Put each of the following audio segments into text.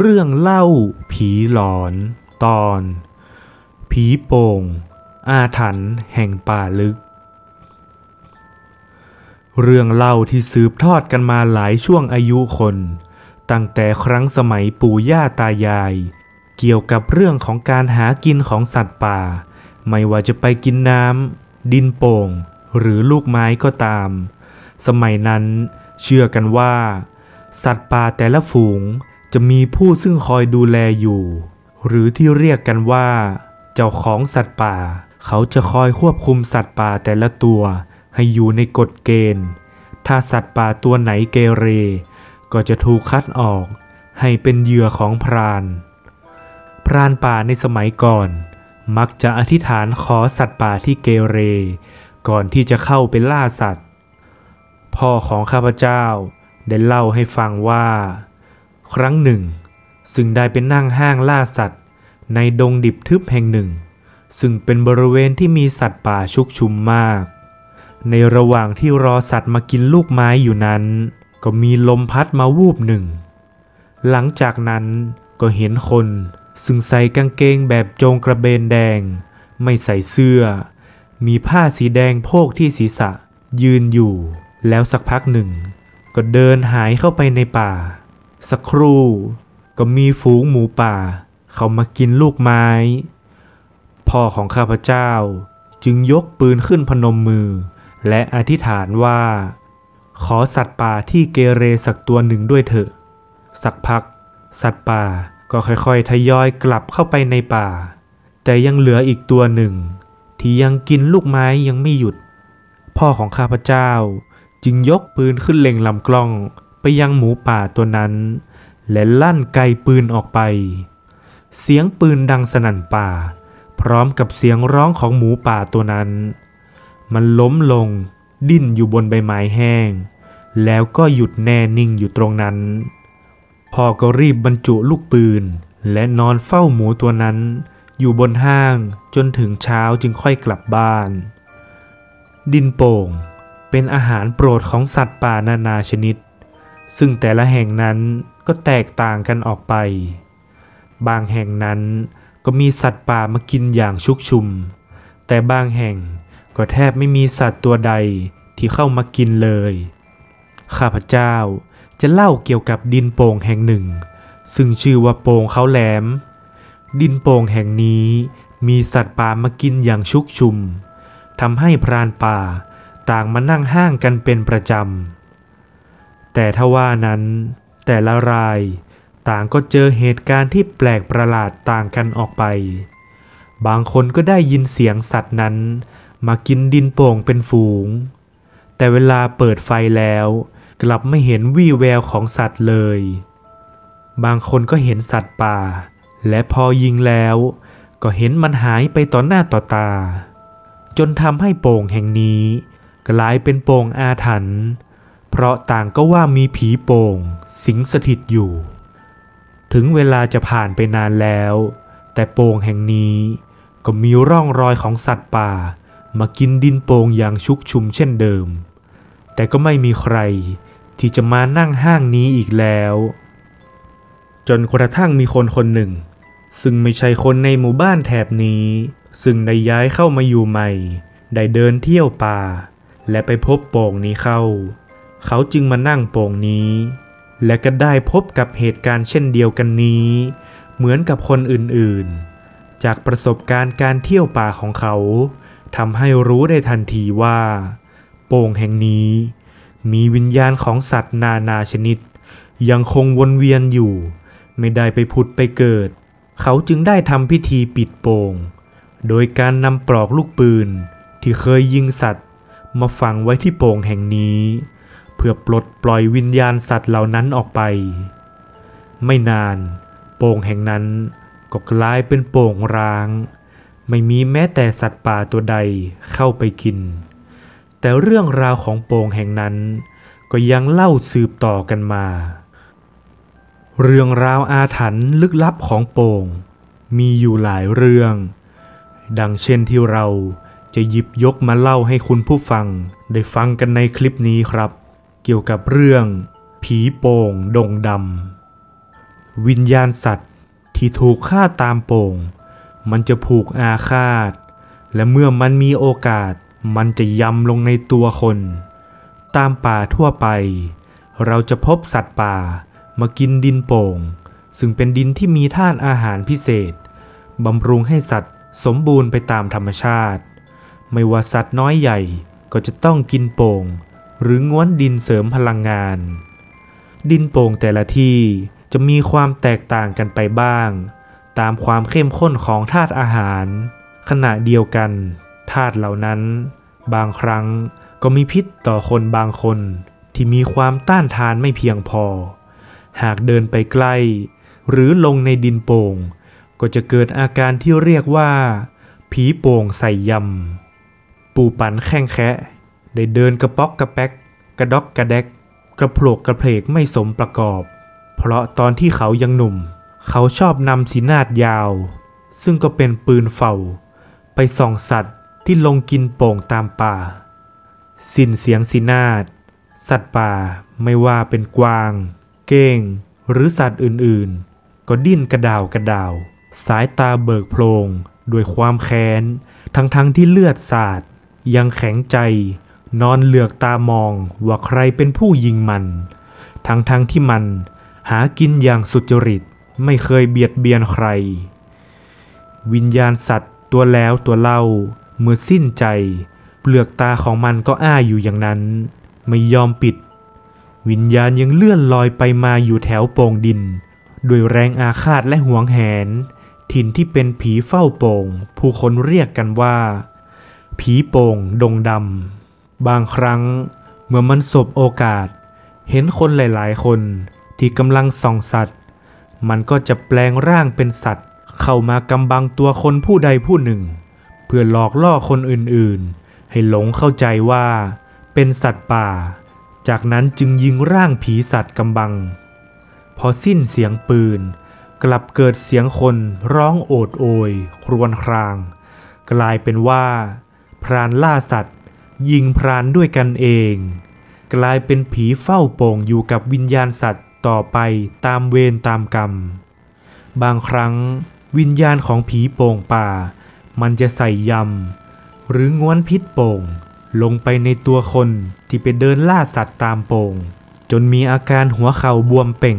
เรื่องเล่าผีหลอนตอน ผีโป่ง อาถรรพ์แห่งป่าลึก เรื่องเล่าที่สืบทอดกันมาหลายช่วงอายุคน ตั้งแต่ครั้งสมัยปู่ย่าตายาย เกี่ยวกับเรื่องของการหากินของสัตว์ป่า ไม่ว่าจะไปกินน้ำดินโป่ง หรือลูกไม้ก็ตาม สมัยนั้นเชื่อกันว่า สัตว์ป่าแต่ละฝูง จะมีผู้ซึ่งคอยดูแลอยู่ หรือที่เรียกกันว่า เจ้าของสัตว์ป่า เขาจะคอยควบคุมสัตว์ป่าแต่ละตัว ให้อยู่ในกฎเกณฑ์ ถ้าสัตว์ป่าตัวไหนเกเร ก็จะถูกคัดออก ให้เป็นเหยื่อของพราน พรานป่าในสมัยก่อน มักจะอธิษฐานขอสัตว์ป่าที่เกเร ก่อนที่จะเข้าไปล่าสัตว์ พ่อของข้าพเจ้าได้เล่าให้ฟังว่า ครั้งหนึ่ง ซึ่งได้เป็นนั่งห้างล่าสัตว์ ในดงดิบทึบแห่งหนึ่ง ซึ่งเป็นบริเวณที่มีสัตว์ป่าชุกชุมมาก ในระหว่างที่รอสัตว์มากินลูกไม้อยู่นั้น ก็มีลมพัดมาวูบหนึ่ง หลังจากนั้นก็เห็นคน ซึ่งใส่กางเกงแบบโจงกระเบนแดง ไม่ใส่เสื้อ มีผ้าสีแดงโพกที่ศีรษะ ยืนอยู่ แล้วสักพักหนึ่ง ก็เดินหายเข้าไปในป่า สักครู่ ก็มีฝูงหมูป่า เขามากินลูกไม้ พ่อของข้าพเจ้าจึงยกปืนขึ้นพนมมือ และอธิษฐานว่า ขอสัตว์ป่าที่เกเรสักตัวหนึ่งด้วยเถอะ สักพัก สัตว์ป่าก็ค่อยๆ ทยอยกลับเข้าไปในป่า แต่ยังเหลืออีกตัวหนึ่ง ที่ยังกินลูกไม้ยังไม่หยุด พ่อของข้าพเจ้าจึงยกปืนขึ้นเล็งลำกล้อง ไปยังหมูป่าตัวนั้น และลั่นไกปืนออกไป เสียงปืนดังสนั่นป่า พร้อมกับเสียงร้องของหมูป่าตัวนั้น มันล้มลง ดิ้นอยู่บนใบไม้แห้ง แล้วก็หยุดแน่นิ่งอยู่ตรงนั้นพ่อก็รีบบรรจุลูกปืน และนอนเฝ้าหมูตัวนั้น อยู่บนห้างจนถึงเช้าจึงค่อยกลับบ้าน ดินโป่งเป็นอาหารโปรดของสัตว์ป่านานาชนิด ซึ่งแต่ละแห่งนั้นก็แตกต่างกันออกไป บางแห่งนั้นก็มีสัตว์ป่ามากินอย่างชุกชุม แต่บางแห่งก็แทบไม่มีสัตว์ตัวใดที่เข้ามากินเลย ข้าพเจ้าจะเล่าเกี่ยวกับดินโป่งแห่งหนึ่ง ซึ่งชื่อว่าโป่งเขาแหลม ดินโป่งแห่งนี้มีสัตว์ป่ามากินอย่างชุกชุมทำให้พรานป่าต่างมานั่งห้างกันเป็นประจำ แต่ทว่านั้น แต่ละรายต่างก็เจอเหตุการณ์ที่แปลกประหลาดต่างกันออกไป บางคนก็ได้ยินเสียงสัตว์นั้น มากินดินโป่งเป็นฝูง แต่เวลาเปิดไฟแล้ว กลับไม่เห็นวี่แววของสัตว์เลย บางคนก็เห็นสัตว์ป่า และพอยิงแล้ว ก็เห็นมันหายไปต่อหน้าต่อตา จนทำให้โป่งแห่งนี้ กลายเป็นโป่งอาถรรพ์ เพราะต่างก็ว่ามีผีโป่ง สิงสถิตอยู่ ถึงเวลาจะผ่านไปนานแล้ว แต่โป่งแห่งนี้ก็มีร่องรอยของสัตว์ป่า มากินดินโป่งอย่างชุกชุมเช่นเดิม แต่ก็ไม่มีใครที่จะมานั่งห้างนี้อีกแล้ว จนกระทั่งมีคนคนหนึ่ง ซึ่งไม่ใช่คนในหมู่บ้านแถบนี้ ซึ่งได้ย้ายเข้ามาอยู่ใหม่ ได้เดินเที่ยวป่า และไปพบโป่งนี้เข้า เขาจึงมานั่งโป่งนี้ และก็ได้พบกับเหตุการณ์เช่นเดียวกันนี้ เหมือนกับคนอื่นๆ จากประสบการณ์การเที่ยวป่าของเขาทำให้รู้ได้ทันทีว่า โป่งแห่งนี้ มีวิญญาณของสัตว์นานาชนิด ยังคงวนเวียนอยู่ ไม่ได้ไปผุดไปเกิด เขาจึงได้ทำพิธีปิดโป่ง โดยการนำปลอกลูกปืนที่เคยยิงสัตว์ มาฝังไว้ที่โป่งแห่งนี้ พื่อปลดปล่อยวิญญาณสัตว์เหล่านั้นออกไป ไม่นาน โป่งแห่งนั้นก็กลายเป็นโป่งร้าง ไม่มีแม้แต่สัตว์ป่าตัวใดเข้าไปกิน แต่เรื่องราวของโป่งแห่งนั้น ก็ยังเล่าสืบต่อกันมา เรื่องราวอาถรรพ์ลึกลับของโป่ง มีอยู่หลายเรื่อง ดังเช่นที่เราจะหยิบยกมาเล่าให้คุณผู้ฟังได้ฟังกันในคลิปนี้ครับ เกี่ยวกับเรื่อง ผีโป่งดงดำวิญญาณสัตว์ที่ถูกฆ่าตามโป่ง มันจะผูกอาฆาต และเมื่อมันมีโอกาสมันจะยำลงในตัวคน ตามป่าทั่วไป เราจะพบสัตว์ป่ามากินดินโป่ง ซึ่งเป็นดินที่มีธาตุอาหารพิเศษบำรุงให้สัตว์สมบูรณ์ไปตามธรรมชาติ ไม่ว่าสัตว์น้อยใหญ่ก็จะต้องกินโป่ง หรือง้วนดินเสริมพลังงาน ดินโป่งแต่ละที่จะมีความแตกต่างกันไปบ้าง ตามความเข้มข้นของธาตุอาหาร ขณะเดียวกันธาตุเหล่านั้น บางครั้งก็มีพิษต่อคนบางคนที่มีความต้านทานไม่เพียงพอ หากเดินไปใกล้ หรือลงในดินโป่ง ก็จะเกิดอาการที่เรียกว่า ผีโป่งใส่ยำ ปูปันแข้งแคะ ได้เดินกระป๊อกกระแป๊ก กระดอกกระแดก กระโผลกกระเพลกไม่สมประกอบ เพราะตอนที่เขายังหนุ่ม เขาชอบนำสีนาดยาว ซึ่งก็เป็นปืนเฝ้า ไปส่องสัตว์ที่ลงกินโป่งตามป่า สิ้นเสียงสีนาดสัตว์ป่าไม่ว่าเป็นกวาง เก้ง หรือสัตว์อื่นๆ ก็ดิ้นกระดาวกระดาว สายตาเบิกโพลงด้วยความแค้น ทั้งๆทที่เลือดสาด ยังแข็งใจ นอนเหลือกตามองว่าใครเป็นผู้ยิงมัน ทั้งๆทที่มันหากินอย่างสุจริตไม่เคยเบียดเบียนใคร วิญญาณสัตว์ตัวแล้วตัวเล่าเมื่อสิ้นใจ เปลือกตาของมันก็อ้าอยู่อย่างนั้น ไม่ยอมปิด วิญญาณยังเลื่อนลอยไปมาอยู่แถวโป่งดินด้วยแรงอาฆาตและหวงแหน ถิ่นที่เป็นผีเฝ้าโป่ง ผู้คนเรียกกันว่า ผีโป่งดงดำ บางครั้งเมื่อมันสบโอกาส เห็นคนหลายๆ คนที่กำลังส่องสัตว์ มันก็จะแปลงร่างเป็นสัตว์ เข้ามากำบังตัวคนผู้ใดผู้หนึ่ง เพื่อหลอกล่อคนอื่นๆ ให้หลงเข้าใจว่า เป็นสัตว์ป่า จากนั้นจึงยิงร่างผีสัตว์กำบัง พอสิ้นเสียงปืน กลับเกิดเสียงคนร้องโอดโอย ครวญคราง กลายเป็นว่า พรานล่าสัตว์ ยิงพรานด้วยกันเอง กลายเป็นผีเฝ้าโป่งอยู่กับวิญญาณสัตว์ต่อไปตามเวรตามกรรม บางครั้งวิญญาณของผีโป่งป่า มันจะใส่ยำ หรือง้วนพิษโป่ง ลงไปในตัวคนที่ไปเดินล่าสัตว์ตามโป่ง จนมีอาการหัวเข่าบวมเป่ง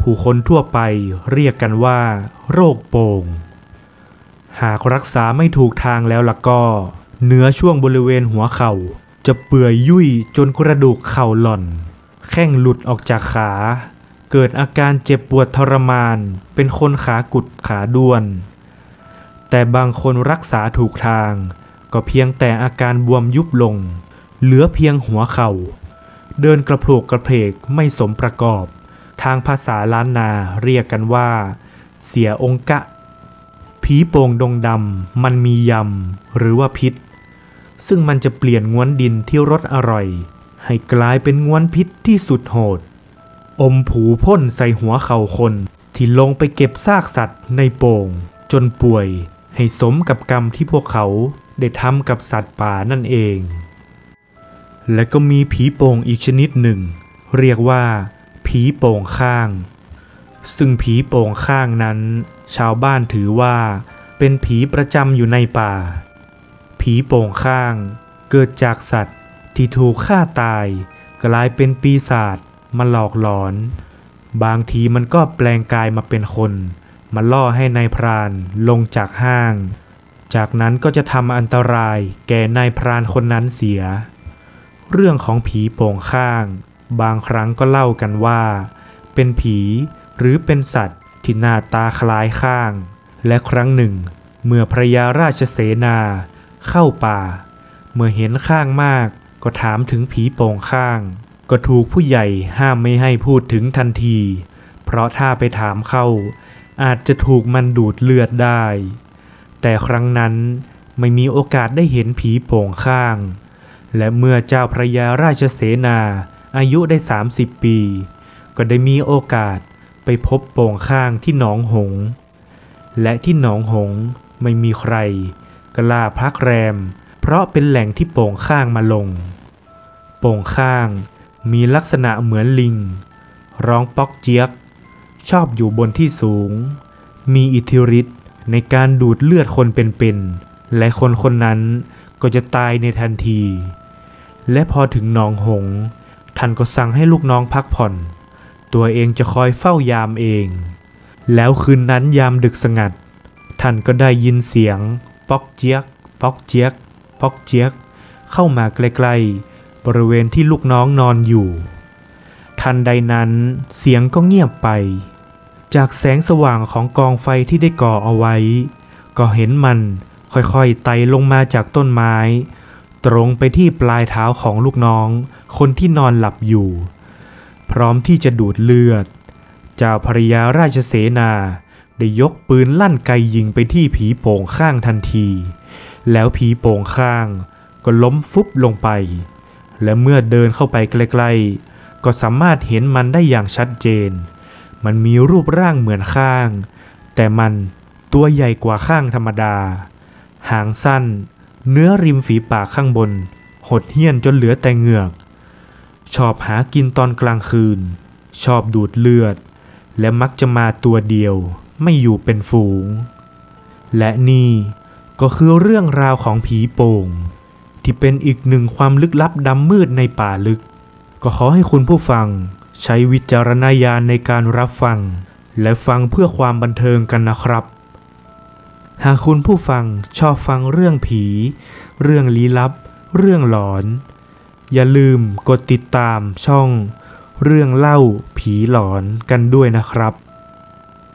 ผู้คนทั่วไปเรียกกันว่า โรคโป่ง หากรักษาไม่ถูกทางแล้วล่ะก็ เนื้อช่วงบริเวณหัวเข่า จะเปื่อยยุ่ยจนกระดูกเข่าหล่อน แข้งหลุดออกจากขา เกิดอาการเจ็บปวดทรมาน เป็นคนขากุดขาด้วน แต่บางคนรักษาถูกทาง ก็เพียงแต่อาการบวมยุบลง เหลือเพียงหัวเข่า เดินกระโผลกกระเพกไม่สมประกอบ ทางภาษาล้านนาเรียกกันว่า เสียองกะผีโป่งดงดำมันมียำหรือว่าพิษ ซึ่งมันจะเปลี่ยนง้วนดินที่รสอร่อย ให้กลายเป็นง้วนพิษที่สุดโหด อมผูพ่นใส่หัวเข่าคนที่ลงไปเก็บซากสัตว์ในโป่ง จนป่วยให้สมกับกรรมที่พวกเขาได้ทำกับสัตว์ป่านั่นเอง และก็มีผีโป่งอีกชนิดหนึ่ง เรียกว่า ผีโป่งข้าง ซึ่งผีโป่งข้างนั้น ชาวบ้านถือว่า เป็นผีประจำอยู่ในป่า ผีโป่งข้าง เกิดจากสัตว์ที่ถูกฆ่าตาย กลายเป็นปีศาจมาหลอกหลอน บางทีมันก็แปลงกายมาเป็นคน มาล่อให้นายพรานลงจากห้าง จากนั้นก็จะทำอันตรายแก่นายพรานคนนั้นเสีย เรื่องของผีโป่งข้าง บางครั้งก็เล่ากันว่า เป็นผีหรือเป็นสัตว์ที่หน้าตาคล้ายข้าง และครั้งหนึ่ง เมื่อพระยาราชเสนา เข้าป่า เมื่อเห็นข้างมากก็ถามถึงผีโป่งข้าง ก็ถูกผู้ใหญ่ห้ามไม่ให้พูดถึงทันที เพราะถ้าไปถามเข้า อาจจะถูกมันดูดเลือดได้ แต่ครั้งนั้นไม่มีโอกาสได้เห็นผีโป่งข้าง และเมื่อเจ้าพระยาราชเสนาอายุได้ 30 ปี ก็ได้มีโอกาสไปพบโป่งข้างที่หนองหง และที่หนองหงไม่มีใคร กล้าพักแรม เพราะเป็นแหล่งที่โป่งข้างมาลง โป่งข้างมีลักษณะเหมือนลิง ร้องป๊อกเจี๊ยก ชอบอยู่บนที่สูง มีอิทธิฤทธิ์ในการดูดเลือดคนเป็นๆและคนคนนั้นก็จะตายในทันที และพอถึงหนองหงส์ท่านก็สั่งให้ลูกน้องพักผ่อน ตัวเองจะคอยเฝ้ายามเอง แล้วคืนนั้นยามดึกสงัด ท่านก็ได้ยินเสียง ป๊อกเจี๊ยกป๊อกเจี๊ยกป๊อกเจี๊ยก เข้ามาใกล้ๆบริเวณที่ลูกน้องนอนอยู่ ทันใดนั้นเสียงก็เงียบไป จากแสงสว่างของกองไฟที่ได้ก่อเอาไว้ ก็เห็นมันค่อยๆไต่ลงมาจากต้นไม้ ตรงไปที่ปลายเท้าของลูกน้อง คนที่นอนหลับอยู่ พร้อมที่จะดูดเลือด เจ้าภริยาราชเสนา ได้ยกปืนลั่นไกยิงไปที่ผีโป่งข้างทันที แล้วผีโป่งข้างก็ล้มฟุบลงไป และเมื่อเดินเข้าไปใกล้ๆ ก็สามารถเห็นมันได้อย่างชัดเจน มันมีรูปร่างเหมือนข้าง แต่มันตัวใหญ่กว่าข้างธรรมดา หางสั้น เนื้อริมฝีปากข้างบน หดเหี้ยนจนเหลือแต่เหงือก ชอบหากินตอนกลางคืน ชอบดูดเลือด และมักจะมาตัวเดียว ไม่อยู่เป็นฝูง และนี่ก็คือเรื่องราวของผีโป่ง ที่เป็นอีกหนึ่งความลึกลับดำมืดในป่าลึก ก็ขอให้คุณผู้ฟังใช้วิจารณญาณในการรับฟัง และฟังเพื่อความบันเทิงกันนะครับ หากคุณผู้ฟังชอบฟังเรื่องผี เรื่องลี้ลับ เรื่องหลอน อย่าลืมกดติดตามช่อง เรื่องเล่าผีหลอนกันด้วยนะครับ